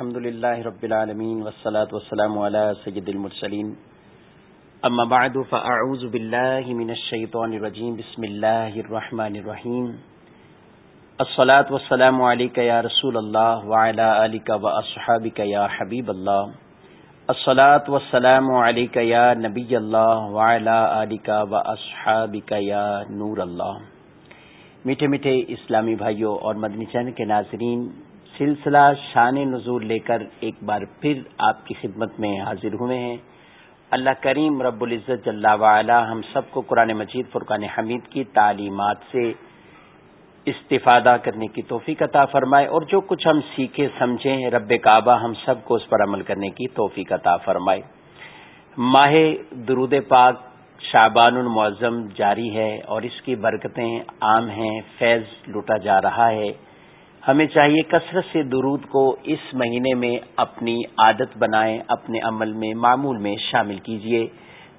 الحمد لله رب العالمين والصلاة والسلام على سيد المرسلين أما بعد فأعوذ بالله من الشيطان الرجيم بسم الله الرحمن الرحيم الصلاة والسلام عليك يا رسول الله وعلى آلك وأصحابك يا حبيب الله الصلاة والسلام عليك يا نبي الله وعلى آلك وأصحابك يا نور الله میٹھے میٹھے اسلامی بھائیوں اور مدنی چین کے ناظرین سلسلہ شان نزول لے کر ایک بار پھر آپ کی خدمت میں حاضر ہوئے ہیں۔ اللہ کریم رب العزت وعلا ہم سب کو قرآن مجید فرقان حمید کی تعلیمات سے استفادہ کرنے کی توفیق عطا فرمائے اور جو کچھ ہم سیکھے سمجھیں رب کعبہ ہم سب کو اس پر عمل کرنے کی توفیق عطا فرمائے۔ ماہ درود پاک شعبان المعظم جاری ہے اور اس کی برکتیں عام ہیں، فیض لوٹا جا رہا ہے۔ ہمیں چاہیے کثرت سے درود کو اس مہینے میں اپنی عادت بنائیں، اپنے عمل میں، معمول میں شامل کیجیے۔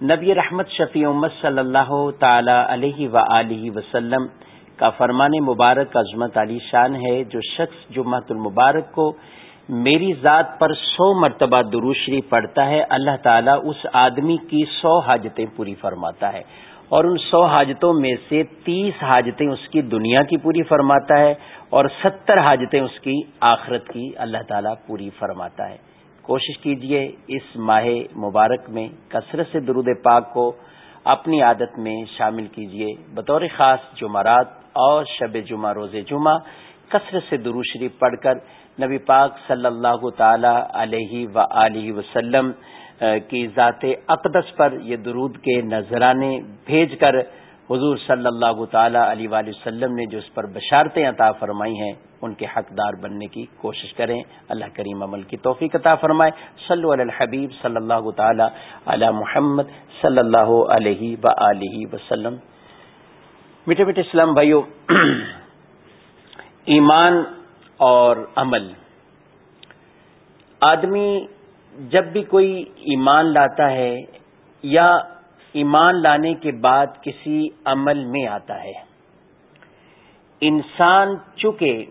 نبی رحمت شفیع امت صلی اللہ تعالی علیہ و وسلم کا فرمان مبارک عظمت علی شان ہے، جو شخص جمعت المبارک کو میری ذات پر سو مرتبہ دروشری پڑھتا ہے، اللہ تعالیٰ اس آدمی کی سو حاجتیں پوری فرماتا ہے۔ اور ان سو حاجتوں میں سے تیس حاجتیں اس کی دنیا کی پوری فرماتا ہے اور ستر حاجتیں اس کی آخرت کی اللہ تعالیٰ پوری فرماتا ہے۔ کوشش کیجیے اس ماہ مبارک میں کثرت سے درود پاک کو اپنی عادت میں شامل کیجیے۔ بطور خاص جمعرات اور شب جمعہ، روز جمعہ کثرت سے درو شریف پڑھ کر نبی پاک صلی اللہ تعالی علیہ و وسلم کی ذات اقدس پر یہ درود کے نذرانے بھیج کر حضور صلی اللہ تعالی علیہ وآلہ وسلم نے جو اس پر بشارتیں عطا فرمائی ہیں، ان کے حقدار بننے کی کوشش کریں۔ اللہ کریم عمل کی توفیق عطا فرمائے۔ صلی علی الحبیب صلی اللہ تعالی علی محمد صلی اللہ علیہ و وسلم۔ میٹھے میٹھے اسلام بھائیو، ایمان اور عمل۔ آدمی جب بھی کوئی ایمان لاتا ہے یا ایمان لانے کے بعد کسی عمل میں آتا ہے۔ انسان چونکہ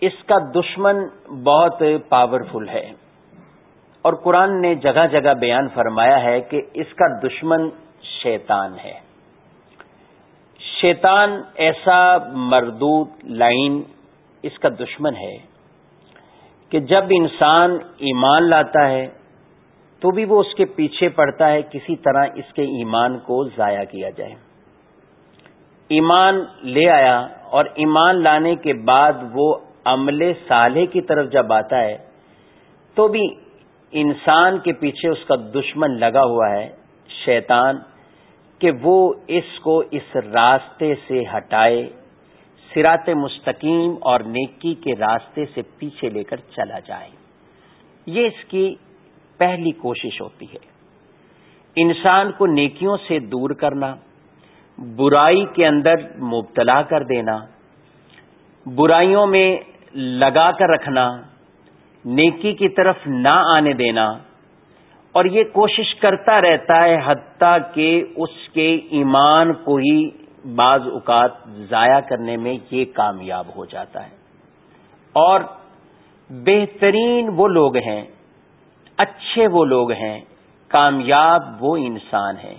اس کا دشمن بہت پاورفل ہے۔ اور قرآن نے جگہ جگہ بیان فرمایا ہے کہ اس کا دشمن شیطان ہے۔ شیطان ایسا مردود لائن اس کا دشمن ہے کہ جب انسان ایمان لاتا ہے، تو بھی وہ اس کے پیچھے پڑتا ہے، کسی طرح اس کے ایمان کو ضائع کیا جائے۔ ایمان لے آیا اور ایمان لانے کے بعد وہ عمل سالے کی طرف جب آتا ہے، تو بھی انسان کے پیچھے اس کا دشمن لگا ہوا ہے، شیطان، کہ وہ اس کو اس راستے سے ہٹائے۔ سرات مستقیم اور نیکی کے راستے سے پیچھے لے کر چلا جائے۔ یہ اس کی پہلی کوشش ہوتی ہے۔ انسان کو نیکیوں سے دور کرنا، برائی کے اندر مبتلا کر دینا، برائیوں میں لگا کر رکھنا، نیکی کی طرف نہ آنے دینا، اور یہ کوشش کرتا رہتا ہے حتیٰ کہ اس کے ایمان کو ہی بعض اوقات ضائع کرنے میں یہ کامیاب ہو جاتا ہے۔ اور بہترین وہ لوگ ہیں، اچھے وہ لوگ ہیں، کامیاب وہ انسان ہیں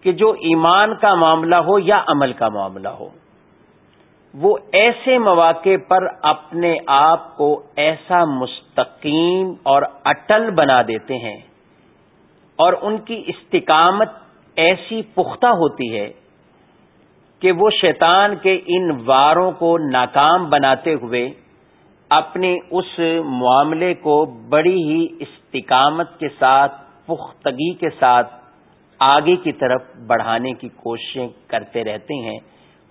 کہ جو ایمان کا معاملہ ہو یا عمل کا معاملہ ہو۔ وہ ایسے مواقع پر اپنے آپ کو ایسا مستقیم اور اٹل بنا دیتے ہیں اور ان کی استقامت ایسی پختہ ہوتی ہے کہ وہ شیطان کے ان واروں کو ناکام بناتے ہوئے اپنے اس معاملے کو بڑی ہی استقامت کے ساتھ، پختگی کے ساتھ آگے کی طرف بڑھانے کی کوششیں کرتے رہتے ہیں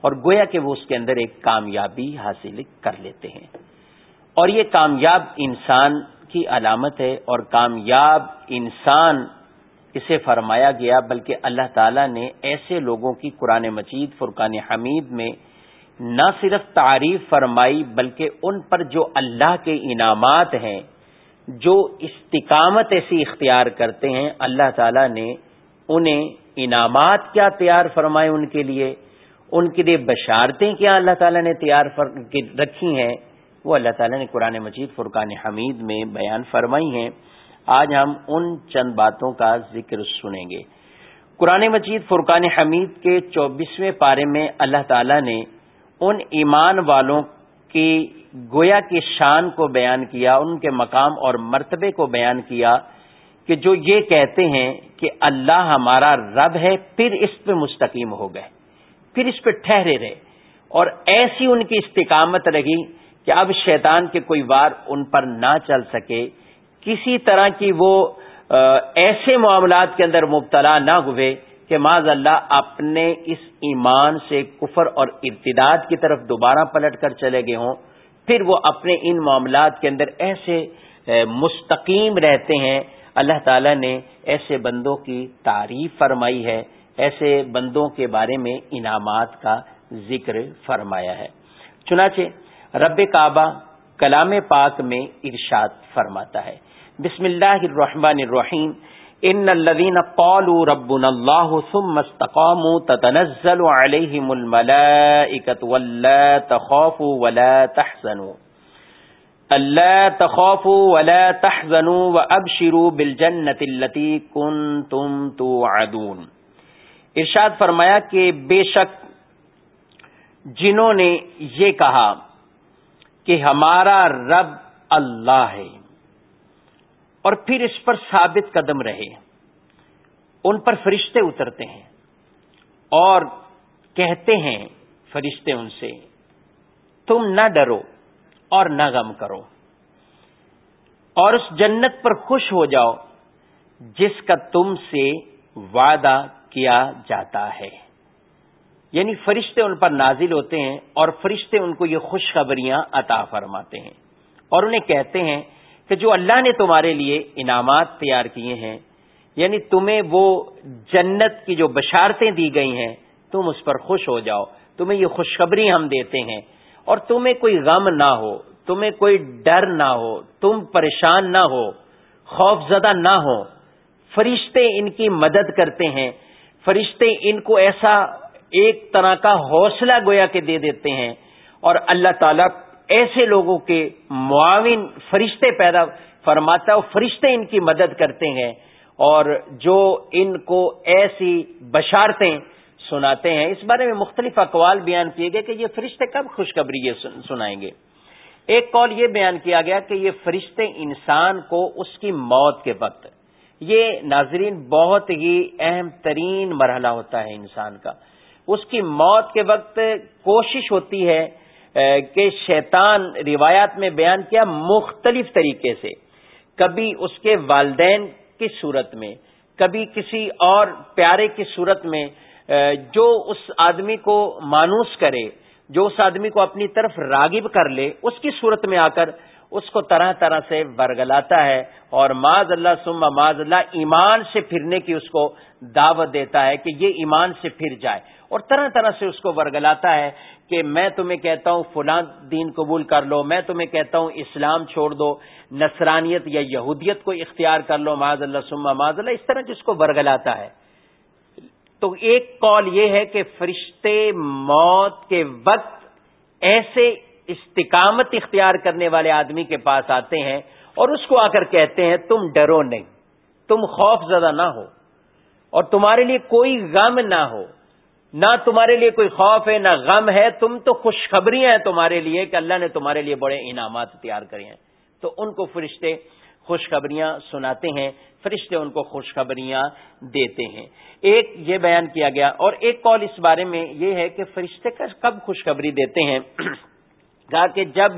اور گویا کہ وہ اس کے اندر ایک کامیابی حاصل کر لیتے ہیں۔ اور یہ کامیاب انسان کی علامت ہے اور کامیاب انسان اسے فرمایا گیا، بلکہ اللہ تعالی نے ایسے لوگوں کی قرآن مجید، فرقان حمید میں نہ صرف تعریف فرمائی، بلکہ ان پر جو اللہ کے انعامات ہیں، جو استقامت ایسی اختیار کرتے ہیں، اللہ تعالی نے انہیں انعامات کیا تیار فرمائے ان کے لیے؟ ان کے لیے بشارتیں کیا اللہ تعالی نے تیار رکھی ہیں؟ وہ اللہ تعالیٰ نے قرآن مجید، فرقان حمید میں بیان فرمائی ہیں۔ آج ہم ان چند باتوں کا ذکر سنیں گے۔ قرآن مجید فرقان حمید کے چوبیسویں پارے میں اللہ تعالی نے ان ایمان والوں کی گویا کی شان کو بیان کیا، ان کے مقام اور مرتبے کو بیان کیا کہ جو یہ کہتے ہیں کہ اللہ ہمارا رب ہے، پھر اس پہ مستقیم ہو گئے، پھر اس پہ ٹھہرے رہے۔ اور ایسی ان کی استقامت رہی کہ اب شیطان کے کوئی وار ان پر نہ چل سکے۔ کسی طرح کی وہ ایسے معاملات کے اندر مبتلا نہ ہوئے کہ معذ اللہ اپنے اس ایمان سے کفر اور ارتداد کی طرف دوبارہ پلٹ کر چلے گئے ہوں، پھر وہ اپنے ان معاملات کے اندر ایسے مستقیم رہتے ہیں۔ اللہ تعالی نے ایسے بندوں کی تعریف فرمائی ہے، ایسے بندوں کے بارے میں انعامات کا ذکر فرمایا ہے۔ چنانچہ رب کعبہ کلام پاک میں ارشاد فرماتا ہے۔ بسم اللہ الرحمن الرحیم. ان الذين قالوا ربنا الله ثم استقاموا تتنزل عليهم الملائكه ولا تخافوا ولا تحزنوا. الا تخافوا ولا تحزنوا وابشروا بالجنه التي كنتم توعدون. ارشاد فرمایا کہ بے شک جنہوں نے یہ کہا کہ ہمارا رب اللہ ہے اور پھر اس پر ثابت قدم رہے ان پر فرشتے اترتے ہیں اور کہتے ہیں فرشتے ان سے، تم نہ ڈرو اور نہ غم کرو۔ اور اس جنت پر خوش ہو جاؤ جس کا تم سے وعدہ کیا جاتا ہے۔ یعنی فرشتے ان پر نازل ہوتے ہیں اور فرشتے ان کو یہ خوشخبریاں عطا فرماتے ہیں اور انہیں کہتے ہیں کہ جو اللہ نے تمہارے لیے انعامات تیار کیے ہیں یعنی تمہیں وہ جنت کی جو بشارتیں دی گئی ہیں، تم اس پر خوش ہو جاؤ، تمہیں یہ خوشخبری ہم دیتے ہیں۔ اور تمہیں کوئی غم نہ ہو، تمہیں کوئی ڈر نہ ہو، تم پریشان نہ ہو، خوف زدہ نہ ہو۔ فرشتے ان کی مدد کرتے ہیں، فرشتے ان کو ایسا ایک طرح کا حوصلہ گویا کے دے دیتے ہیں۔ اور اللہ تعالیٰ ایسے لوگوں کے معاون فرشتے پیدا فرماتا ہے فرشتے ان کی مدد کرتے ہیں اور جو ان کو ایسی بشارتیں سناتے ہیں۔ اس بارے میں مختلف اقوال بیان کیے گئے کہ یہ فرشتے کب خوشخبری یہ سنائیں گے۔ ایک کال یہ بیان کیا گیا کہ یہ فرشتے انسان کو اس کی موت کے وقت یہ ناظرین بہت ہی اہم ترین مرحلہ ہوتا ہے انسان کا۔ اس کی موت کے وقت کوشش ہوتی ہے کہ شیطان روایات میں بیان کیا مختلف طریقے سے۔ کبھی اس کے والدین کی صورت میں، کبھی کسی اور پیارے کی صورت میں جو اس آدمی کو مانوس کرے، جو اس آدمی کو اپنی طرف راغب کر لے، اس کی صورت میں آ کر اس کو طرح طرح سے ورگلاتا ہے اور معذ اللہ سما معذ اللہ ایمان سے پھرنے کی اس کو دعوت دیتا ہے کہ یہ ایمان سے پھر جائے اور طرح طرح سے اس کو ورگلاتا ہے۔ کہ میں تمہیں کہتا ہوں فلاں دین قبول کر لو، میں تمہیں کہتا ہوں اسلام چھوڑ دو، نصرانیت یا یہودیت کو اختیار کر لو معذ اللہ سما معذ اللہ، اس طرح جس کو ورگلاتا ہے۔ تو ایک کال یہ ہے کہ فرشتے موت کے وقت ایسے استقامت اختیار کرنے والے آدمی کے پاس آتے ہیں اور اس کو آ کر کہتے ہیں، تم ڈرو نہیں، تم خوف زدہ نہ ہو اور تمہارے لیے کوئی غم نہ ہو۔ نہ تمہارے لیے کوئی خوف ہے، نہ غم ہے، تم تو خوشخبریاں ہیں تمہارے لیے کہ اللہ نے تمہارے لیے بڑے انعامات تیار کرے ہیں۔ تو ان کو فرشتے خوشخبریاں سناتے ہیں، فرشتے ان کو خوشخبریاں دیتے ہیں۔ ایک یہ بیان کیا گیا اور ایک کال اس بارے میں یہ ہے کہ فرشتے کب خوشخبری دیتے ہیں؟ کہا کہ جب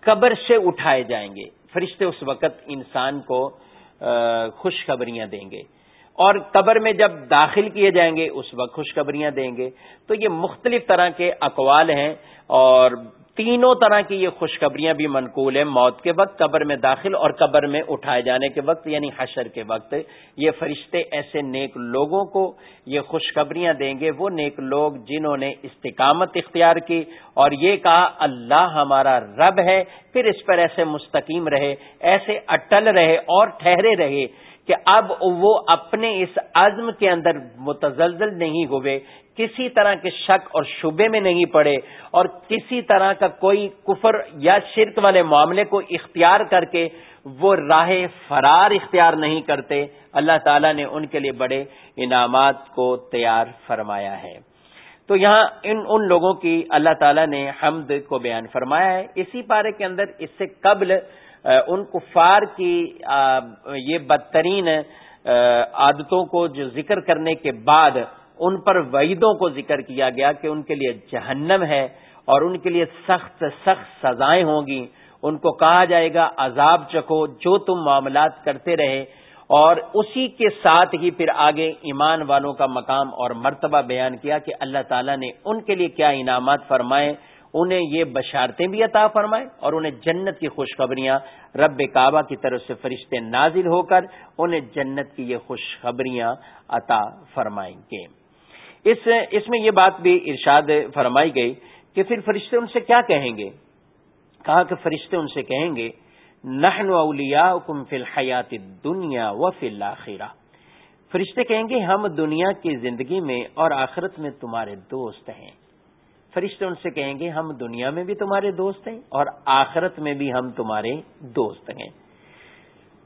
قبر سے اٹھائے جائیں گے، فرشتے اس وقت انسان کو خوشخبریاں دیں گے۔ اور قبر میں جب داخل کیے جائیں گے، اس وقت خوشخبریاں دیں گے۔ تو یہ مختلف طرح کے اقوال ہیں اور تینوں طرح کی یہ خوشخبریاں بھی منقول ہیں۔ موت کے وقت، قبر میں داخل اور قبر میں اٹھائے جانے کے وقت یعنی حشر کے وقت۔ یہ فرشتے ایسے نیک لوگوں کو یہ خوشخبریاں دیں گے، وہ نیک لوگ جنہوں نے استقامت اختیار کی اور یہ کہا، اللہ ہمارا رب ہے، پھر اس پر ایسے مستقیم رہے، ایسے اٹل رہے اور ٹھہرے رہے۔ کہ اب وہ اپنے اس عزم کے اندر متزلزل نہیں ہوئے، کسی طرح کے شک اور شبے میں نہیں پڑے، اور کسی طرح کا کوئی کفر یا شرک والے معاملے کو اختیار کر کے وہ راہ فرار اختیار نہیں کرتے، اللہ تعالیٰ نے ان کے لیے بڑے انعامات کو تیار فرمایا ہے۔ تو یہاں ان ان لوگوں کی اللہ تعالیٰ نے حمد کو بیان فرمایا ہے۔ اسی پارے کے اندر اس سے قبل ان کفار کی یہ بدترین عادتوں کو جو ذکر کرنے کے بعد ان پر وعیدوں کو ذکر کیا گیا کہ ان کے لیے جہنم ہے اور ان کے لیے سخت سخت سزائیں ہوں گی۔ ان کو کہا جائے گا، عذاب چکو جو تم معاملات کرتے رہے۔ اور اسی کے ساتھ ہی پھر آگے ایمان والوں کا مقام اور مرتبہ بیان کیا کہ اللہ تعالیٰ نے ان کے لیے کیا انعامات فرمائے۔ انہیں یہ بشارتیں بھی عطا فرمائے اور انہیں جنت کی خوشخبریاں رب کعبہ کی طرف سے فرشتے نازل ہو کر انہیں جنت کی یہ خوشخبریاں عطا فرمائیں گے۔ اس اس میں یہ بات بھی ارشاد فرمائی گئی کہ پھر فرشتے ان سے کیا کہیں گے؟ کہا کہ فرشتے ان سے کہیں گے، نحن اولیاؤکم فی الحیات دنیا و فی الآخرہ فرشتے کہیں گے، ہم دنیا کی زندگی میں اور آخرت میں تمہارے دوست ہیں فرشتے ان سے کہیں گے، ہم دنیا میں بھی تمہارے دوست ہیں اور آخرت میں بھی ہم تمہارے دوست ہیں۔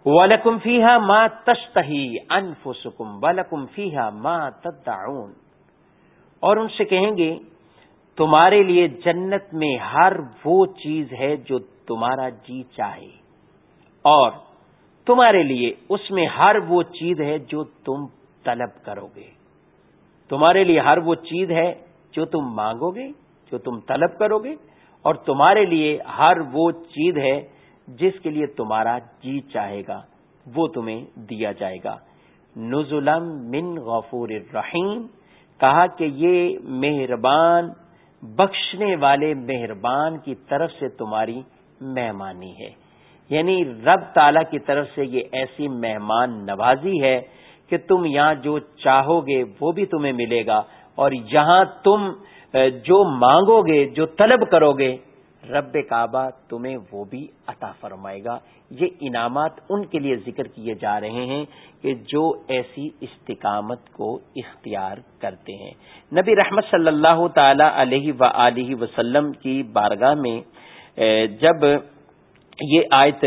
وَلَكُمْ فِيهَا مَا تَشْتَهِي أَنفُسُكُمْ وَلَكُمْ فِيهَا مَا تَدَّعُونَ۔ اور ان سے کہیں گے، تمہارے لیے جنت میں ہر وہ چیز ہے جو تمہارا جی چاہے۔ اور تمہارے لیے اس میں ہر وہ چیز ہے جو تم طلب کرو گے۔ تمہارے لیے ہر وہ چیز ہے جو تم مانگو گے، جو تم طلب کرو گے، اور تمہارے لیے ہر وہ چیز ہے جس کے لیے تمہارا جی چاہے گا، وہ تمہیں دیا جائے گا۔ نزلم من غفور الرحیم، کہا کہ یہ مہربان، بخشنے والے مہربان کی طرف سے تمہاری مہمانی ہے۔ یعنی رب تعالی کی طرف سے یہ ایسی مہمان نوازی ہے کہ تم یہاں جو چاہو گے وہ بھی تمہیں ملے گا۔ اور یہاں تم جو مانگو گے، جو طلب کرو گے، رب کعبہ تمہیں وہ بھی عطا فرمائے گا۔ یہ انعامات ان کے لیے ذکر کیے جا رہے ہیں کہ جو ایسی استقامت کو اختیار کرتے ہیں۔ نبی رحمت صلی اللہ تعالی علیہ و وسلم کی بارگاہ میں جب یہ آیت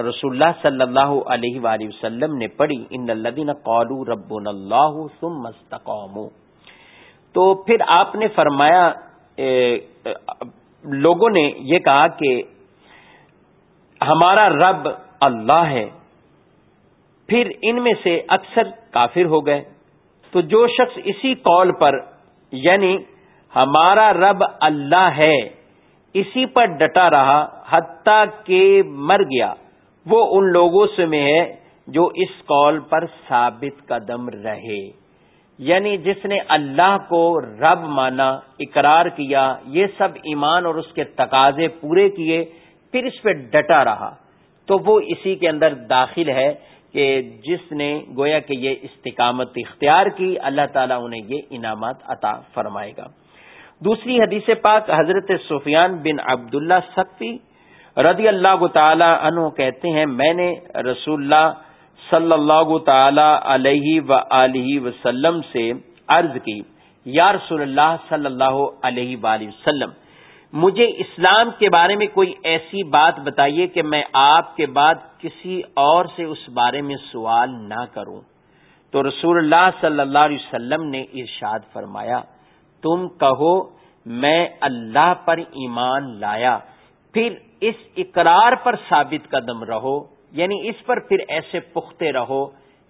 رسول اللہ صلی اللہ علیہ وآلہ وسلم نے پڑھی، ان الدین قالو رب اللہ استقاموا تو پھر آپ نے فرمایا لوگوں نے یہ کہا کہ ہمارا رب اللہ ہے۔ پھر ان میں سے اکثر کافر ہو گئے۔ تو جو شخص اسی قول پر یعنی ہمارا رب اللہ ہے، اسی پر ڈٹا رہا، حتیٰ کہ مر گیا، وہ ان لوگوں سے میں ہے جو اس قول پر ثابت قدم رہے۔ یعنی جس نے اللہ کو رب مانا، اقرار کیا، یہ سب ایمان اور اس کے تقاضے پورے کیے، پھر اس پہ ڈٹا رہا۔ تو وہ اسی کے اندر داخل ہے کہ جس نے گویا کہ یہ استقامت اختیار کی، اللہ تعالیٰ انہیں یہ انعامات عطا فرمائے گا۔ دوسری حدیث پاک حضرت سفیان بن عبداللہ سختی رضی اللہ تعالی عنہ کہتے ہیں، میں نے رسول اللہ صلی اللہ تعالی علیہ و وسلم سے عرض کی، یا رسول اللہ صلی اللہ علیہ وآلہ وسلم، مجھے اسلام کے بارے میں کوئی ایسی بات بتائیے کہ میں آپ کے بعد کسی اور سے اس بارے میں سوال نہ کروں۔ تو رسول اللہ صلی اللہ علیہ وسلم نے ارشاد فرمایا، تم کہو، میں اللہ پر ایمان لایا، پھر اس اقرار پر ثابت قدم رہو۔ یعنی اس پر پھر ایسے پختے رہو،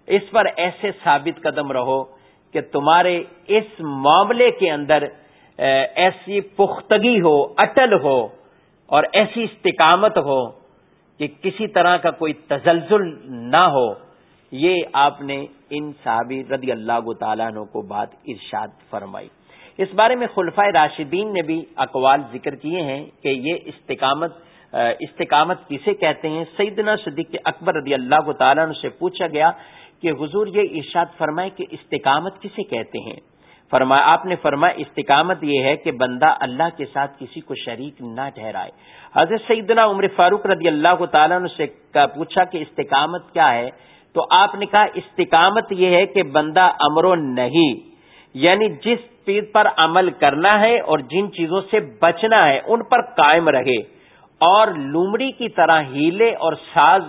اس پر ایسے ثابت قدم رہو کہ تمہارے اس معاملے کے اندر ایسی پختگی ہو، اٹل ہو اور ایسی استقامت ہو کہ کسی طرح کا کوئی تزلزل نہ ہو۔ یہ آپ نے ان صحابی رضی اللہ تعالیٰ عنہ کو بات ارشاد فرمائی۔ اس بارے میں خلفۂ راشدین نے بھی اقوال ذکر کیے ہیں کہ یہ استقامت استقامت کسے کہتے ہیں؟ سیدنا صدیق اکبر رضی اللہ تعالیٰ سے پوچھا گیا کہ حضور یہ ارشاد فرمائے کہ استقامت کسے کہتے ہیں؟ فرما، آپ نے فرمایا استقامت یہ ہے کہ بندہ اللہ کے ساتھ کسی کو شریک نہ ٹھہرائے۔ حضرت سیدنا عمر فاروق رضی اللہ تعالیٰ سے پوچھا کہ استقامت کیا ہے؟ تو آپ نے کہا استقامت یہ ہے کہ بندہ امر و نہیں یعنی جس پر عمل کرنا ہے اور جن چیزوں سے بچنا ہے، ان پر قائم رہے۔ اور لومڑی کی طرح ہیلے اور ساز،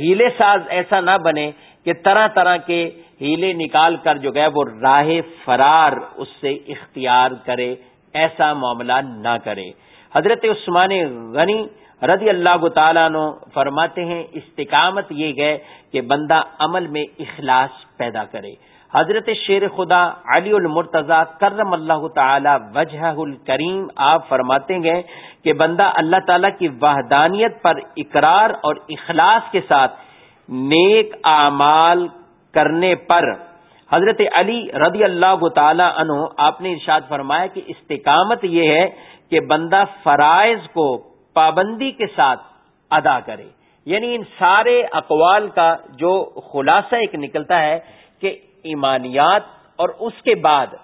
ہیلے ساز ایسا نہ بنے کہ طرح طرح کے ہیلے نکال کر جو گئے وہ راہ فرار اس سے اختیار کرے، ایسا معاملہ نہ کرے۔ حضرت عثمان غنی رضی اللہ تعالیٰ نو فرماتے ہیں، استقامت یہ گئے کہ بندہ عمل میں اخلاص پیدا کرے۔ حضرت شیر خدا علی المرتضی کرم اللہ تعالی وجہ الکریم، آپ فرماتے گئے کہ بندہ اللہ تعالی کی وحدانیت پر اقرار اور اخلاص کے ساتھ نیک اعمال کرنے پر۔ حضرت علی رضی اللہ تعالی عنہ، آپ نے ارشاد فرمایا کہ استقامت یہ ہے کہ بندہ فرائض کو پابندی کے ساتھ ادا کرے۔ یعنی ان سارے اقوال کا جو خلاصہ ایک نکلتا ہے کہ ایمانیات اور اس کے بعد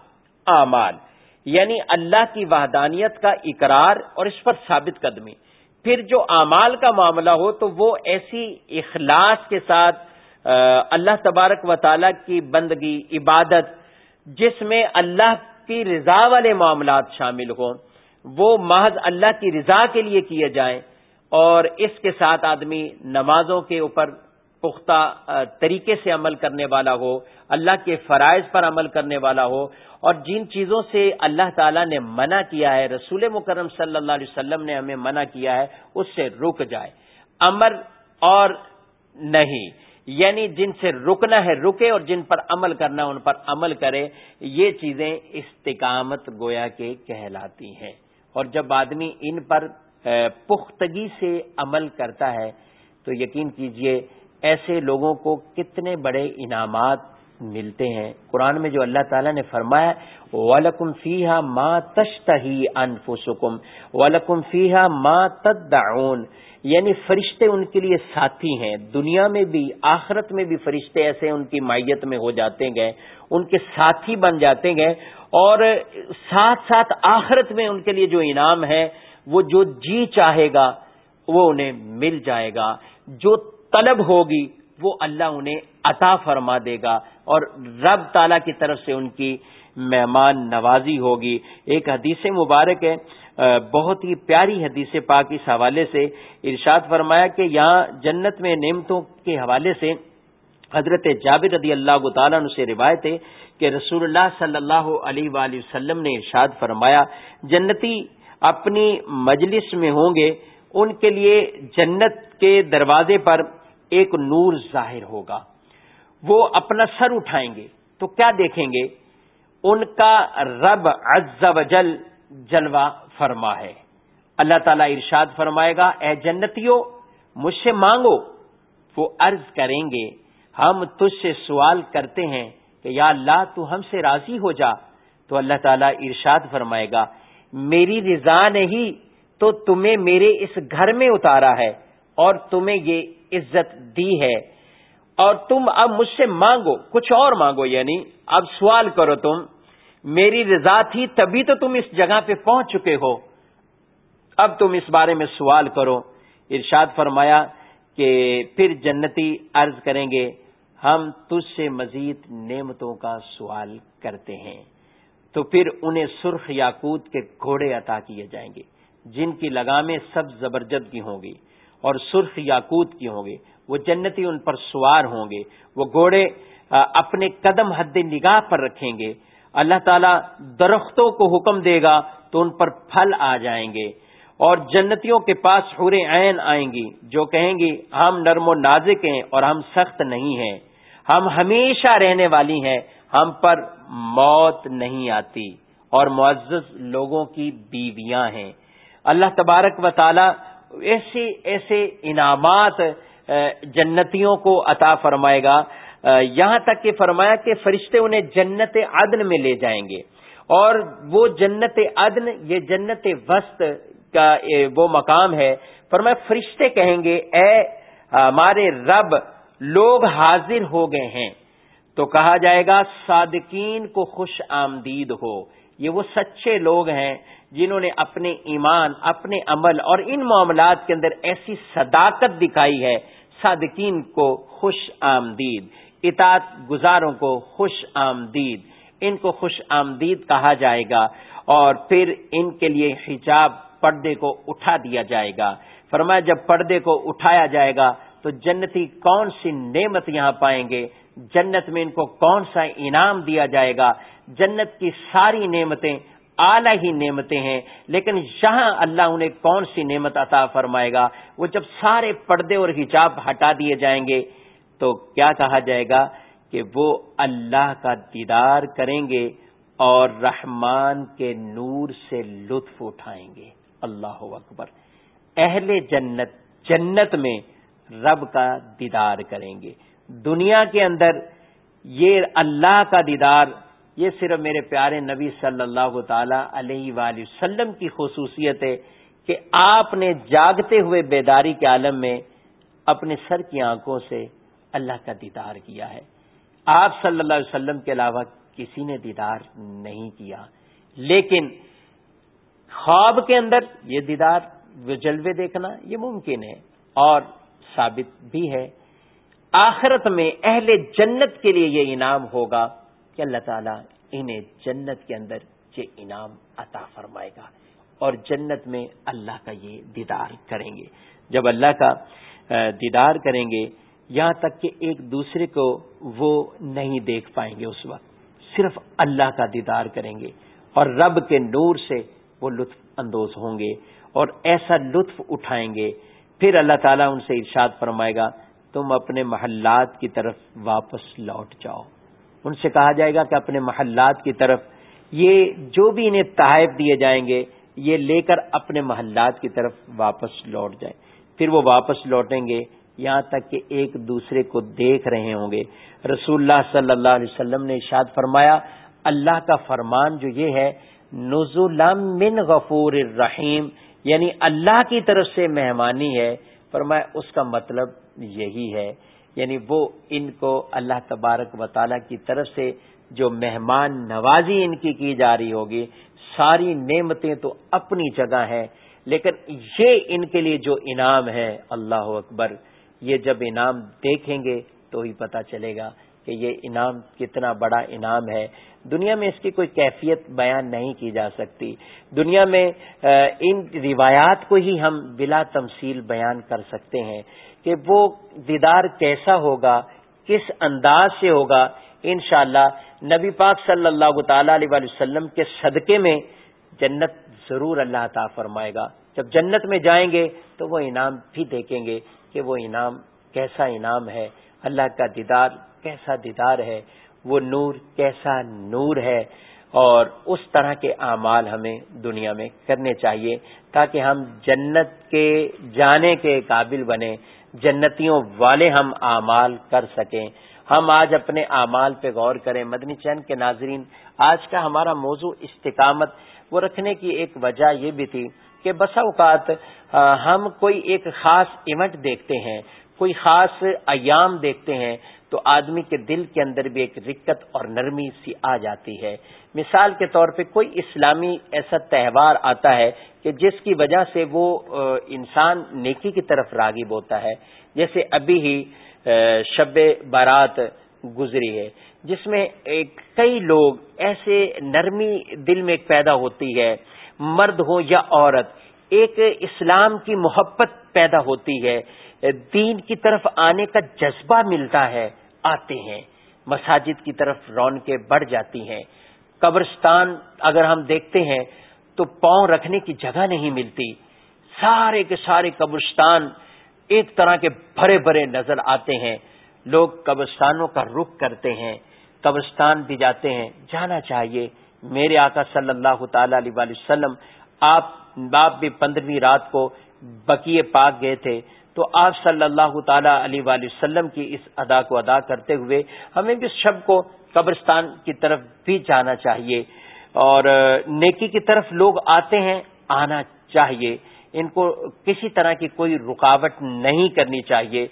اعمال یعنی اللہ کی وحدانیت کا اقرار اور اس پر ثابت قدمی۔ پھر جو اعمال کا معاملہ ہو تو وہ ایسی اخلاص کے ساتھ اللہ تبارک و تعالی کی بندگی، عبادت، جس میں اللہ کی رضا والے معاملات شامل ہوں، وہ محض اللہ کی رضا کے لیے کیے جائیں اور اس کے ساتھ آدمی نمازوں کے اوپر پختہ طریقے سے عمل کرنے والا ہو، اللہ کے فرائض پر عمل کرنے والا ہو، اور جن چیزوں سے اللہ تعالیٰ نے منع کیا ہے، رسول مکرم صلی اللہ علیہ وسلم نے ہمیں منع کیا ہے، اس سے رک جائے۔ امر اور نہیں یعنی جن سے رکنا ہے رکے اور جن پر عمل کرنا ان پر عمل کرے، یہ چیزیں استقامت گویا کے کہلاتی ہیں۔ اور جب آدمی ان پر پختگی سے عمل کرتا ہے، تو یقین کیجیے ایسے لوگوں کو کتنے بڑے انعامات ملتے ہیں۔ قرآن میں جو اللہ تعالیٰ نے فرمایا ولکم فیحا ماں تشتہی انفسکم ولکم فیحا ماں تدعون۔ یعنی فرشتے ان کے لیے ساتھی ہیں۔ دنیا میں بھی، آخرت میں بھی فرشتے ایسے ان کی مائیت میں ہو جاتے گئے ان کے ساتھی بن جاتے گئے اور ساتھ ساتھ آخرت میں ان کے لیے جو انعام ہے وہ جو جی چاہے گا، وہ انہیں مل جائے گا۔ جو طلب ہوگی، وہ اللہ انہیں عطا فرما دے گا اور رب تعالی کی طرف سے ان کی مہمان نوازی ہوگی۔ ایک حدیث مبارک ہے بہت ہی پیاری حدیث پاک اس حوالے سے۔ ارشاد فرمایا کہ یہاں جنت میں نعمتوں کے حوالے سے حضرت جابر رضی اللہ تعالیٰ سے روایت ہے کہ رسول اللہ صلی اللہ علیہ وآلہ وسلم نے ارشاد فرمایا، جنتی اپنی مجلس میں ہوں گے، ان کے لیے جنت کے دروازے پر ایک نور ظاہر ہوگا۔ وہ اپنا سر اٹھائیں گے۔ تو کیا دیکھیں گے؟ ان کا رب عز و جل جلوہ فرما ہے۔ اللہ تعالیٰ ارشاد فرمائے گا، اے جنتیوں، مجھ سے مانگو۔ وہ عرض کریں گے، ہم تجھ سے سوال کرتے ہیں کہ یا اللہ، تو ہم سے راضی ہو جا۔ تو اللہ تعالیٰ ارشاد فرمائے گا، میری رضا نہیں، تو تمہیں میرے اس گھر میں اتارا ہے۔ اور تمہیں یہ عزت دی ہے۔ اور تم اب مجھ سے مانگو، کچھ اور مانگو یعنی اب سوال کرو تم، میری رضا تھی تبھی تو تم اس جگہ پہ پہنچ چکے ہو۔ اب تم اس بارے میں سوال کرو۔ ارشاد فرمایا کہ پھر جنتی عرض کریں گے، ہم تجھ سے مزید نعمتوں کا سوال کرتے ہیں۔ تو پھر انہیں سرخ یاقوت کے گھوڑے عطا کیے جائیں گے، جن کی لگامیں سب زبرجد کی ہوں گی۔ اور سرخ یاقوت کی ہوں گے، وہ جنتی ان پر سوار ہوں گے، وہ گھوڑے اپنے قدم حد نگاہ پر رکھیں گے۔ اللہ تعالیٰ درختوں کو حکم دے گا تو ان پر پھل آ جائیں گے۔ اور جنتیوں کے پاس حور عین آئیں گی، جو کہیں گی، ہم نرم و نازک ہیں اور ہم سخت نہیں ہیں۔ ہم ہمیشہ رہنے والی ہیں، ہم پر موت نہیں آتی۔ اور معزز لوگوں کی بیویاں ہیں۔ اللہ تبارک و تعالی ایسے ایسے انعامات جنتیوں کو عطا فرمائے گا۔ یہاں تک کہ فرمایا کہ فرشتے انہیں جنت عدن میں لے جائیں گے۔ اور وہ جنت عدن، یہ جنت وسط کا وہ مقام ہے۔ فرمایا، فرشتے کہیں گے، اے ہمارے رب، لوگ حاضر ہو گئے ہیں۔ تو کہا جائے گا، صادقین کو خوش آمدید ہو۔ یہ وہ سچے لوگ ہیں جنہوں نے اپنے ایمان، اپنے عمل اور ان معاملات کے اندر ایسی صداقت دکھائی ہے، صادقین کو خوش آمدید، اطاعت گزاروں کو خوش آمدید، ان کو خوش آمدید کہا جائے گا اور پھر ان کے لیے حجاب پردے کو اٹھا دیا جائے گا۔ فرمایا، جب پردے کو اٹھایا جائے گا تو جنتی کون سی نعمت یہاں پائیں گے؟ جنت میں ان کو کون سا انعام دیا جائے گا؟ جنت کی ساری نعمتیں اعلی ہی نعمتیں ہیں، لیکن یہاں اللہ انہیں کون سی نعمت عطا فرمائے گا؟ وہ جب سارے پردے اور حجاب ہٹا دیے جائیں گے، تو کیا کہا جائے گا کہ وہ اللہ کا دیدار کریں گے اور رحمان کے نور سے لطف اٹھائیں گے۔ اللہ اکبر۔ اہل جنت جنت میں رب کا دیدار کریں گے۔ دنیا کے اندر یہ اللہ کا دیدار یہ صرف میرے پیارے نبی صلی اللہ تعالی علیہ وآلہ وسلم کی خصوصیت ہے کہ آپ نے جاگتے ہوئے بیداری کے عالم میں اپنے سر کی آنکھوں سے اللہ کا دیدار کیا ہے۔ آپ صلی اللہ علیہ وسلم کے علاوہ کسی نے دیدار نہیں کیا۔ لیکن خواب کے اندر یہ دیدار جلوے دیکھنا یہ ممکن ہے اور ثابت بھی ہے۔ آخرت میں اہل جنت کے لیے یہ انعام ہوگا۔ کہ اللہ تعالیٰ انہیں جنت کے اندر یہ انعام عطا فرمائے گا اور جنت میں اللہ کا یہ دیدار کریں گے۔ جب اللہ کا دیدار کریں گے، یہاں تک کہ ایک دوسرے کو وہ نہیں دیکھ پائیں گے اس وقت۔ صرف اللہ کا دیدار کریں گے اور رب کے نور سے وہ لطف اندوز ہوں گے اور ایسا لطف اٹھائیں گے۔ پھر اللہ تعالیٰ ان سے ارشاد فرمائے گا، تم اپنے محلات کی طرف واپس لوٹ جاؤ۔ ان سے کہا جائے گا کہ اپنے محلات کی طرف یہ جو بھی انہیں تحائف دیے جائیں گے، یہ لے کر اپنے محلات کی طرف واپس لوٹ جائیں۔ پھر وہ واپس لوٹیں گے، یہاں تک کہ ایک دوسرے کو دیکھ رہے ہوں گے۔ رسول اللہ صلی اللہ علیہ وسلم نے ارشاد فرمایا، اللہ کا فرمان جو یہ ہے من غفور الرحیم یعنی اللہ کی طرف سے مہمانی ہے۔ فرمایا، اس کا مطلب یہی ہے یعنی وہ ان کو اللہ تبارک و تعالی کی طرف سے جو مہمان نوازی ان کی کی جا رہی ہوگی، ساری نعمتیں تو اپنی جگہ ہیں، لیکن یہ ان کے لیے جو انعام ہے، اللہ اکبر، یہ جب انعام دیکھیں گے تو ہی پتا چلے گا کہ یہ انعام کتنا بڑا انعام ہے۔ دنیا میں اس کی کوئی کیفیت بیان نہیں کی جا سکتی۔ دنیا میں ان روایات کو ہی ہم بلا تمثیل بیان کر سکتے ہیں۔ کہ وہ دیدار کیسا ہوگا، کس انداز سے ہوگا، انشاءاللہ نبی پاک صلی اللہ تعالی علیہ وسلم کے صدقے میں جنت ضرور اللہ عطا فرمائے گا۔ جب جنت میں جائیں گے تو وہ انعام بھی دیکھیں گے کہ وہ انعام کیسا انعام ہے۔ اللہ کا دیدار کیسا دیدار ہے، وہ نور کیسا نور ہے۔ اور اس طرح کے اعمال ہمیں دنیا میں کرنے چاہیے تاکہ ہم جنت کے جانے کے قابل بنے جنتیوں والے ہم اعمال کر سکیں۔ ہم آج اپنے اعمال پہ غور کریں۔ مدنی چین کے ناظرین، آج کا ہمارا موضوع استقامت۔ وہ رکھنے کی ایک وجہ یہ بھی تھی کہ بسا اوقات ہم کوئی ایک خاص ایونٹ دیکھتے ہیں، کوئی خاص ایام دیکھتے ہیں۔ تو آدمی کے دل کے اندر بھی ایک رکت اور نرمی سی آ جاتی ہے۔ مثال کے طور پہ کوئی اسلامی ایسا تہوار آتا ہے کہ جس کی وجہ سے وہ انسان نیکی کی طرف راغب ہوتا ہے۔ جیسے ابھی ہی شب بارات گزری ہے۔ جس میں کئی لوگ ایسے نرمی دل میں پیدا ہوتی ہے۔ مرد ہو یا عورت، ایک اسلام کی محبت پیدا ہوتی ہے۔ دین کی طرف آنے کا جذبہ ملتا ہے۔ آتے ہیں۔ مساجد کی طرف رونقیں بڑھ جاتی ہیں۔ قبرستان اگر ہم دیکھتے ہیں تو پاؤں رکھنے کی جگہ نہیں ملتی۔ سارے کے سارے قبرستان ایک طرح کے بھرے بھرے نظر آتے ہیں۔ لوگ قبرستانوں کا رخ کرتے ہیں۔ قبرستان بھی جاتے ہیں۔ جانا چاہیے۔ میرے آقا صلی اللہ تعالی علیہ وسلم، آپ باپ بھی پندرہویں رات کو بکیے پاک گئے تھے۔ تو آپ صلی اللہ تعالی علیہ وآلہ وسلم کی اس ادا کو ادا کرتے ہوئے ہمیں بھی شب کو قبرستان کی طرف بھی جانا چاہیے اور نیکی کی طرف لوگ آتے ہیں، آنا چاہیے۔ ان کو کسی طرح کی کوئی رکاوٹ نہیں کرنی چاہیے۔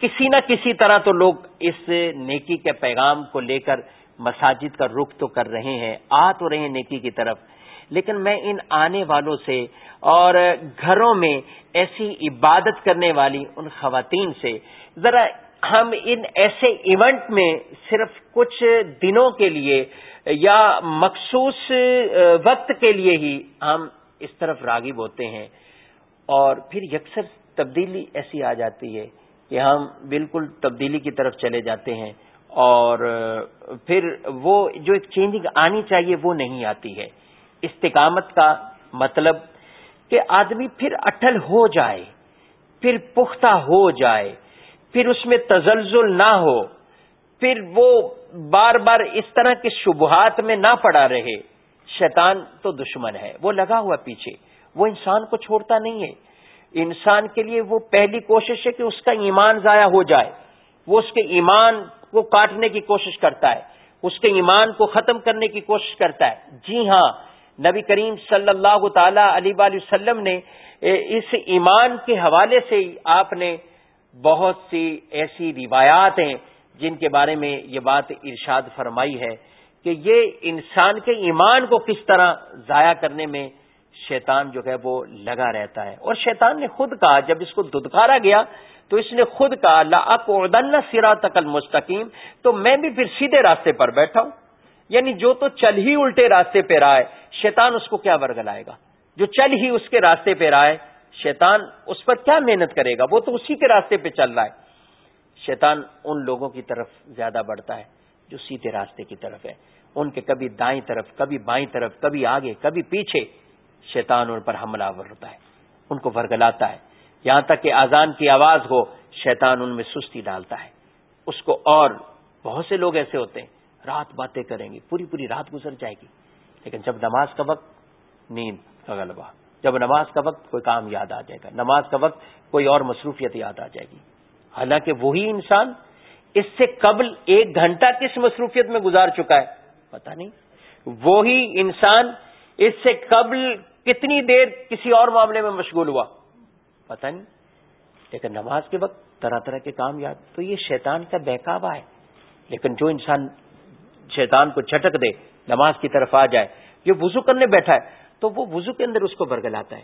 کسی نہ کسی طرح تو لوگ اس نیکی کے پیغام کو لے کر مساجد کا رخ تو کر رہے ہیں، آ تو رہے ہیں نیکی کی طرف۔ لیکن میں ان آنے والوں سے اور گھروں میں ایسی عبادت کرنے والی ان خواتین سے، ذرا ہم ان ایسے ایونٹ میں صرف کچھ دنوں کے لیے یا مخصوص وقت کے لیے ہی ہم اس طرف راغب ہوتے ہیں۔ اور پھر یکسر تبدیلی ایسی آ جاتی ہے کہ ہم بالکل تبدیلی کی طرف چلے جاتے ہیں اور پھر وہ جو ایک چینجنگ آنی چاہیے وہ نہیں آتی ہے۔ استقامت کا مطلب کہ آدمی پھر اٹل ہو جائے، پھر پختہ ہو جائے، پھر اس میں تزلزل نہ ہو، پھر وہ بار بار اس طرح کے شبہات میں نہ پڑا رہے۔ شیطان تو دشمن ہے، وہ لگا ہوا پیچھے۔ وہ انسان کو چھوڑتا نہیں ہے۔ انسان کے لیے وہ پہلی کوشش ہے کہ اس کا ایمان ضائع ہو جائے۔ وہ اس کے ایمان کو کاٹنے کی کوشش کرتا ہے۔ اس کے ایمان کو ختم کرنے کی کوشش کرتا ہے۔ جی ہاں نبی کریم صلی اللہ تعالی علی وسلم نے اس ایمان کے حوالے سے آپ نے بہت سی ایسی روایات ہیں جن کے بارے میں یہ بات ارشاد فرمائی ہے کہ یہ انسان کے ایمان کو کس طرح ضائع کرنے میں شیطان جو ہے وہ لگا رہتا ہے۔ اور شیطان نے خود کہا، جب اس کو ددکارا گیا تو اس نے خود کہا، لا سرا تقل مستقیم تو میں بھی پھر سیدھے راستے پر بیٹھا ہوں۔ یعنی جو تو چل ہی الٹے راستے پہ رہا ہے، شیطان اس کو کیا ورگ لائے گا؟ جو چل ہی اس کے راستے پہ رہا ہے، شیطان اس پر کیا محنت کرے گا؟ وہ تو اسی کے راستے پہ چل رہا ہے۔ شیطان ان لوگوں کی طرف زیادہ بڑھتا ہے، جو سیدھے راستے کی طرف ہے۔ ان کے کبھی دائیں طرف، کبھی بائیں طرف، کبھی آگے، کبھی پیچھے شیطان ان پر حملہ ہوتا ہے، ان کو ورگلاتا ہے۔ یہاں تک کہ آزان کی آواز ہو، شیطان ان میں سستی ڈالتا ہے۔ اس کو اور بہت سے لوگ ایسے ہوتے ہیں۔ رات باتیں کریں گے، پوری پوری رات گزر جائے گی۔ لیکن جب نماز کا وقت، نیند کا غلبہ۔ جب نماز کا وقت، کوئی کام یاد آ جائے گا۔ نماز کا وقت، کوئی اور مصروفیت یاد آ جائے گی۔ حالانکہ وہی انسان اس سے قبل ایک گھنٹہ کس مصروفیت میں گزار چکا ہے؟ پتا نہیں۔ وہی انسان اس سے قبل کتنی دیر کسی اور معاملے میں مشغول ہوا؟ پتا نہیں۔ لیکن نماز کے وقت طرح طرح کے کام یاد، تو یہ شیطان کا بہکاوا ہے۔ لیکن جو انسان شیطان کو جھٹک دے، نماز کی طرف آ جائے، یہ وضو کرنے بیٹھا ہے، تو وہ وضو کے اندر اس کو برگلاتا ہے۔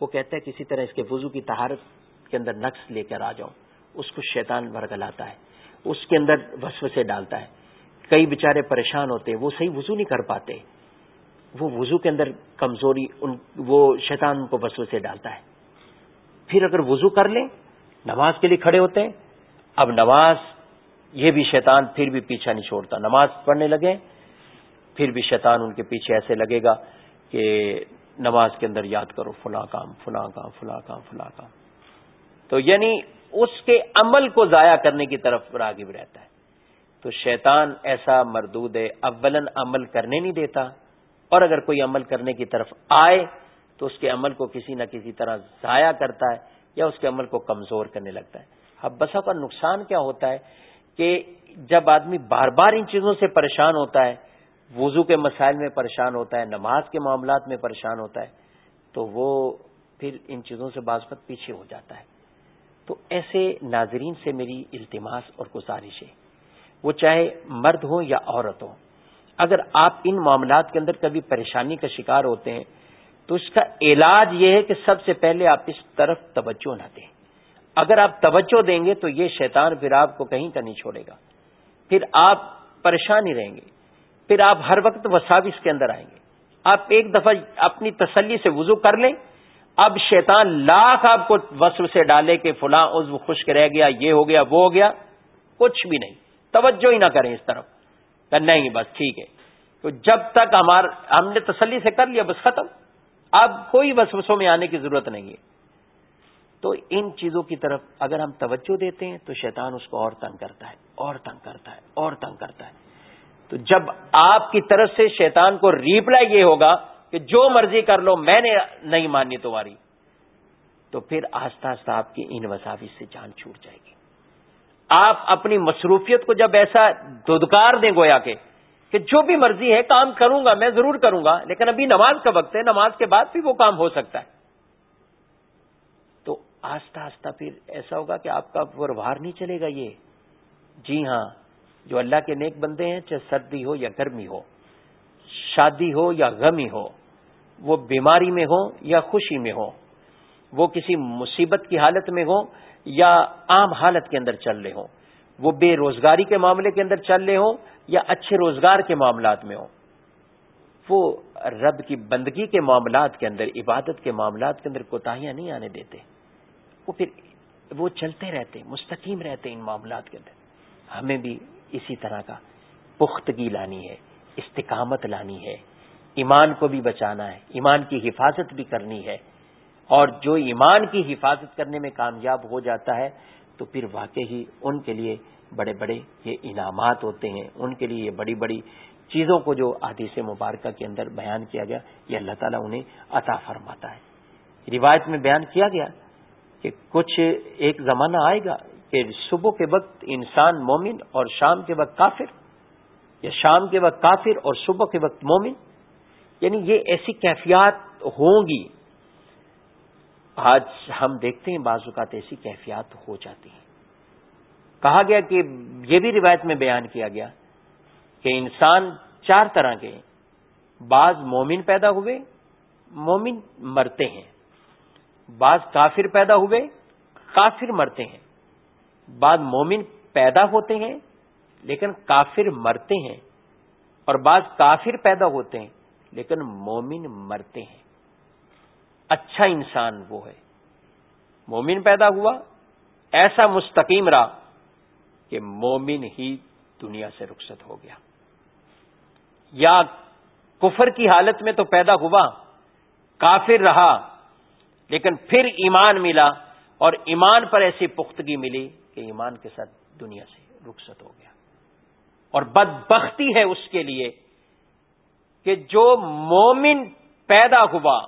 وہ کہتا ہے کسی طرح اس کے وضو کی تہارت کے اندر نقص لے کر آ جاؤں۔ اس کو شیطان برگلاتا ہے، اس کے اندر وسو سے ڈالتا ہے۔ کئی بےچارے پریشان ہوتے ہیں وہ صحیح وضو نہیں کر پاتے۔ وہ وضو کے اندر کمزوری، ان، وہ شیطان ان کو وسو سے ڈالتا ہے۔ پھر اگر وضو کر لیں، نماز کے لیے کھڑے ہوتے ہیں، اب نماز یہ بھی شیطان پھر بھی پیچھا نہیں چھوڑتا۔ نماز پڑھنے لگے، پھر بھی شیطان ان کے پیچھے ایسے لگے گا کہ نماز کے اندر یاد کرو، فلاں کام فلاں کام فلاں کام فلاں کام۔ تو یعنی اس کے عمل کو ضائع کرنے کی طرف راغب رہتا ہے۔ تو شیطان ایسا مردود ہے اولن عمل کرنے نہیں دیتا۔ اور اگر کوئی عمل کرنے کی طرف آئے، تو اس کے عمل کو کسی نہ کسی طرح ضائع کرتا ہے یا اس کے عمل کو کمزور کرنے لگتا ہے۔ اب بسا کا نقصان کیا ہوتا ہے؟ کہ جب آدمی بار بار ان چیزوں سے پریشان ہوتا ہے، وضو کے مسائل میں پریشان ہوتا ہے، نماز کے معاملات میں پریشان ہوتا ہے، تو وہ پھر ان چیزوں سے بازپت پیچھے ہو جاتا ہے۔ تو ایسے ناظرین سے میری التماس اور گزارش ہے۔ وہ چاہے مرد ہوں یا عورت ہوں، اگر آپ ان معاملات کے اندر کبھی پریشانی کا شکار ہوتے ہیں، تو اس کا علاج یہ ہے کہ سب سے پہلے آپ اس طرف توجہ نہ دیں۔ اگر آپ توجہ دیں گے تو یہ شیطان پھر آپ کو کہیں کا نہیں چھوڑے گا۔ پھر آپ پریشان ہی رہیں گے۔ پھر آپ ہر وقت وساوس کے اندر آئیں گے۔ آپ ایک دفعہ اپنی تسلی سے وضو کر لیں۔ اب شیطان لاکھ آپ کو وصف سے ڈالے کہ فلاں عزو خشک رہ گیا، یہ ہو گیا، وہ ہو گیا۔ کچھ بھی نہیں۔ توجہ ہی نہ کریں اس طرف۔ کہ نہیں، بس ٹھیک ہے۔ تو جب تک ہمار ہم نے تسلی سے کر لیا، بس ختم۔ اب کوئی وسوسوں میں آنے کی ضرورت نہیں ہے۔ تو ان چیزوں کی طرف اگر ہم توجہ دیتے ہیں تو شیطان اس کو اور تنگ کرتا ہے، اور تنگ کرتا ہے، اور تنگ کرتا ہے۔ تو جب آپ کی طرف سے شیطان کو ریپلائی یہ ہوگا کہ جو مرضی کر لو، میں نے نہیں ماننی تمہاری، تو پھر آہستہ آہستہ آپ کی ان وساوس سے جان چھوٹ جائے گی۔ آپ اپنی مصروفیت کو جب ایسا دودکار دیں گویا کے کہ جو بھی مرضی ہے، کام کروں گا، میں ضرور کروں گا، لیکن ابھی نماز کا وقت ہے، نماز کے بعد بھی وہ کام ہو سکتا ہے۔ آہستہ آہستہ پھر ایسا ہوگا کہ آپ کا وروار نہیں چلے گا یہ۔ جی ہاں جو اللہ کے نیک بندے ہیں، چاہے سردی ہو یا گرمی ہو، شادی ہو یا غمی ہو، وہ بیماری میں ہو یا خوشی میں ہو وہ کسی مصیبت کی حالت میں ہو یا عام حالت کے اندر چل رہے ہوں، وہ بے روزگاری کے معاملے کے اندر چل رہے ہوں یا اچھے روزگار کے معاملات میں ہوں۔ وہ رب کی بندگی کے معاملات کے اندر، عبادت کے معاملات کے اندر کوتاہیاں نہیں آنے دیتے۔ وہ پھر وہ چلتے رہتے مستقیم رہتے ان معاملات کے اندر۔ ہمیں بھی اسی طرح کا پختگی لانی ہے، استقامت لانی ہے۔ ایمان کو بھی بچانا ہے، ایمان کی حفاظت بھی کرنی ہے۔ اور جو ایمان کی حفاظت کرنے میں کامیاب ہو جاتا ہے، تو پھر واقعی ہی ان کے لیے بڑے بڑے یہ انعامات ہوتے ہیں۔ ان کے لیے یہ بڑی بڑی چیزوں کو جو حدیث مبارکہ کے اندر بیان کیا گیا، یہ اللہ تعالیٰ انہیں عطا فرماتا ہے۔ روایت میں بیان کیا گیا کہ کچھ ایک زمانہ آئے گا کہ صبح کے وقت انسان مومن اور شام کے وقت کافر، یا شام کے وقت کافر اور صبح کے وقت مومن یعنی یہ ایسی کیفیات ہوں گی۔ آج ہم دیکھتے ہیں بعض اوقات ایسی کیفیات ہو جاتی ہیں۔ کہا گیا کہ یہ بھی روایت میں بیان کیا گیا کہ انسان چار طرح کے بعض مومن پیدا ہوئے، مومن مرتے ہیں۔ بعض کافر پیدا ہوئے، کافر مرتے ہیں۔ بعض مومن پیدا ہوتے ہیں، لیکن کافر مرتے ہیں۔ اور بعض کافر پیدا ہوتے ہیں، لیکن مومن مرتے ہیں۔ اچھا انسان وہ ہے۔ مومن پیدا ہوا، ایسا مستقیم رہا کہ مومن ہی دنیا سے رخصت ہو گیا۔ یا کفر کی حالت میں تو پیدا ہوا، کافر رہا لیکن پھر ایمان ملا اور ایمان پر ایسی پختگی ملی کہ ایمان کے ساتھ دنیا سے رخصت ہو گیا۔ اور بدبختی ہے اس کے لیے کہ جو مومن پیدا ہوا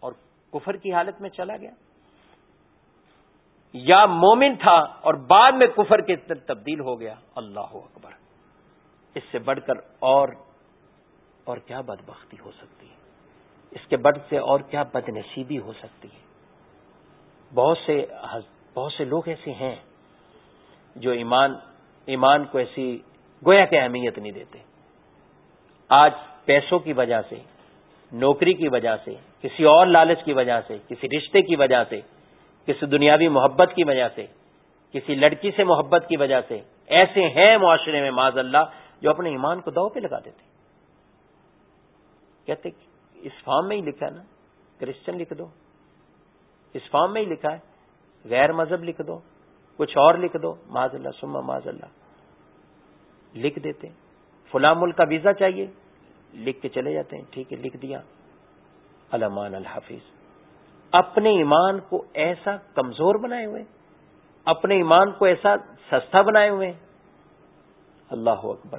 اور کفر کی حالت میں چلا گیا۔ یا مومن تھا اور بعد میں کفر کے تبدیل ہو گیا۔ اللہ اکبر۔ اس سے بڑھ کر اور اور کیا بدبختی ہو سکتی ہے؟ اس کے بڑھ سے اور کیا بد نصیبی ہو سکتی ہے؟ بہت سے بہت سے لوگ ایسے ہیں جو ایمان ایمان کو ایسی گویا کہ اہمیت نہیں دیتے۔ آج پیسوں کی وجہ سے، نوکری کی وجہ سے، کسی اور لالچ کی وجہ سے، کسی رشتے کی وجہ سے، کسی دنیاوی محبت کی وجہ سے، کسی لڑکی سے محبت کی وجہ سے، ایسے ہیں معاشرے میں معذ اللہ جو اپنے ایمان کو دو پہ لگا دیتے۔ کہتے کہ اس فارم میں ہی لکھا ہے نا، کرسچن لکھ دو۔ اس فارم میں ہی لکھا ہے، غیر مذہب لکھ دو۔ کچھ اور لکھ دو معذ اللہ سما معذ اللہ۔ لکھ دیتے فلاں ملک کا ویزا چاہیے۔ لکھ کے چلے جاتے ہیں۔ ٹھیک ہے، لکھ دیا۔ علمان الحافظ۔ اپنے ایمان کو ایسا کمزور بنائے ہوئے، اپنے ایمان کو ایسا سستا بنائے ہوئے۔ اللہ اکبر۔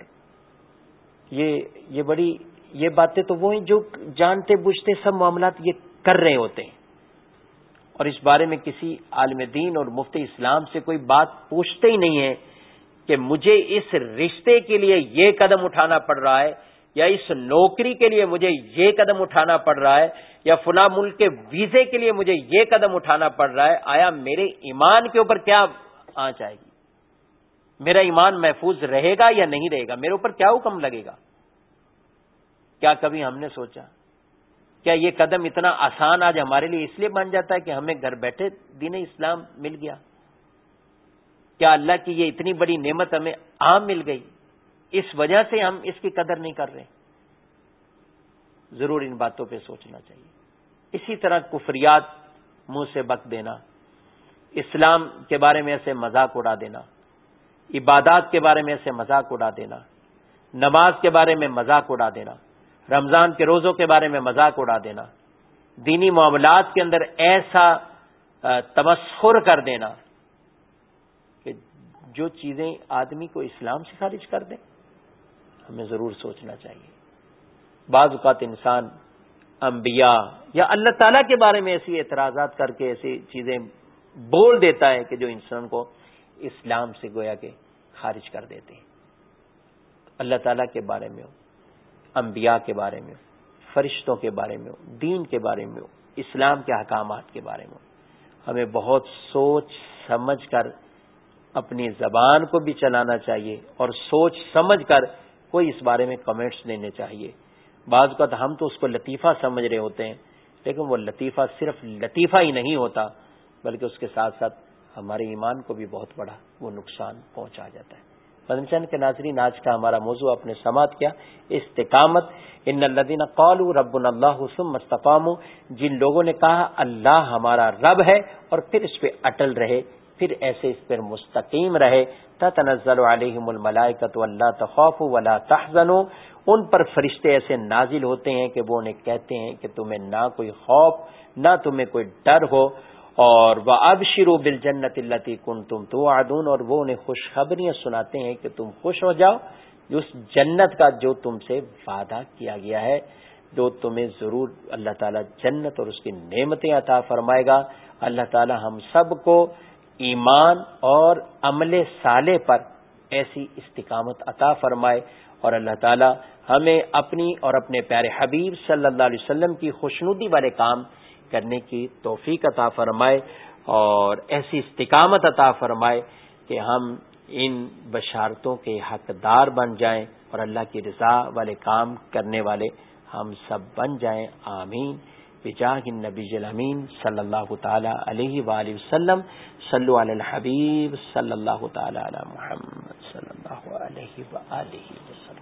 یہ یہ بڑی یہ باتیں تو وہ ہیں جو جانتے بوجھتے سب معاملات یہ کر رہے ہوتے ہیں۔ اور اس بارے میں کسی عالم دین اور مفتی اسلام سے کوئی بات پوچھتے ہی نہیں ہے کہ مجھے اس رشتے کے لیے یہ قدم اٹھانا پڑ رہا ہے یا اس نوکری کے لیے مجھے یہ قدم اٹھانا پڑ رہا ہے یا فلاں ملک کے ویزے کے لیے مجھے یہ قدم اٹھانا پڑ رہا ہے۔ آیا میرے ایمان کے اوپر کیا آنچ آئے گی؟ میرا ایمان محفوظ رہے گا یا نہیں رہے گا؟ میرے اوپر کیا حکم لگے گا؟ کیا کبھی ہم نے سوچا؟ کیا یہ قدم اتنا آسان آج ہمارے لیے اس لیے بن جاتا ہے کہ ہمیں گھر بیٹھے دین اسلام مل گیا؟ کیا اللہ کی یہ اتنی بڑی نعمت ہمیں عام مل گئی؟ اس وجہ سے ہم اس کی قدر نہیں کر رہے۔ ضرور ان باتوں پہ سوچنا چاہیے۔ اسی طرح کفریات منہ سے بک دینا، اسلام کے بارے میں ایسے مذاق اڑا دینا، عبادات کے بارے میں ایسے مذاق اڑا دینا، نماز کے بارے میں مذاق اڑا دینا۔ رمضان کے روزوں کے بارے میں مذاق اڑا دینا، دینی معاملات کے اندر ایسا تمسخر کر دینا کہ جو چیزیں آدمی کو اسلام سے خارج کر دیں، ہمیں ضرور سوچنا چاہیے۔ بعض اوقات انسان، انبیاء یا اللہ تعالی کے بارے میں ایسی اعتراضات کر کے ایسی چیزیں بول دیتا ہے کہ جو انسان کو اسلام سے گویا کہ خارج کر دیتے ہیں۔ اللہ تعالیٰ کے بارے میں ہو۔ انبیاء کے بارے میں فرشتوں کے بارے میں دین کے بارے میں اسلام کے احکامات کے بارے میں ہمیں بہت سوچ سمجھ کر اپنی زبان کو بھی چلانا چاہیے اور سوچ سمجھ کر کوئی اس بارے میں کمنٹس دینے چاہیے۔ بعض اوقات ہم تو اس کو لطیفہ سمجھ رہے ہوتے ہیں، لیکن وہ لطیفہ صرف لطیفہ ہی نہیں ہوتا، بلکہ اس کے ساتھ ساتھ ہمارے ایمان کو بھی بہت بڑا وہ نقصان پہنچا جاتا ہے۔ مدن چند کے ناظرین، آج کا ہمارا موضوع اپنے سماعت کیا، استقامت۔ ان الدین قالو رب اللہ حسم مستقام جن لوگوں نے کہا، اللہ ہمارا رب ہے اور پھر اس پہ اٹل رہے، پھر ایسے اس پر مستقیم رہے۔ تنزل علیہم الملائکت اللہ تخوف ولا تحزن ان پر فرشتے ایسے نازل ہوتے ہیں کہ وہ انہیں کہتے ہیں کہ تمہیں نہ کوئی خوف، نہ تمہیں کوئی ڈر ہو۔ اور وہ اب شروع بل جنت اللہ کن تم تو آدون اور وہ انہیں خوشخبریاں سناتے ہیں کہ تم خوش ہو جاؤ اس جنت کا، جو تم سے وعدہ کیا گیا ہے، جو تمہیں ضرور اللہ تعالیٰ جنت اور اس کی نعمتیں عطا فرمائے گا۔ اللہ تعالیٰ ہم سب کو ایمان اور عمل صالح پر ایسی استقامت عطا فرمائے۔ اور اللہ تعالیٰ ہمیں اپنی اور اپنے پیارے حبیب صلی اللہ علیہ وسلم کی خوشنودی والے کام کرنے کی توفیق عطا فرمائے اور ایسی استقامت عطا فرمائے کہ ہم ان بشارتوں کے حقدار بن جائیں اور اللہ کی رضا والے کام کرنے والے ہم سب بن جائیں۔ آمین۔ بجاہ النبی الامین صلی اللہ تعالی علیہ وآلہ وسلم۔ صلو علی الحبیب صلی اللہ تعالی علی محمد صلی اللہ علیہ وآلہ وسلم۔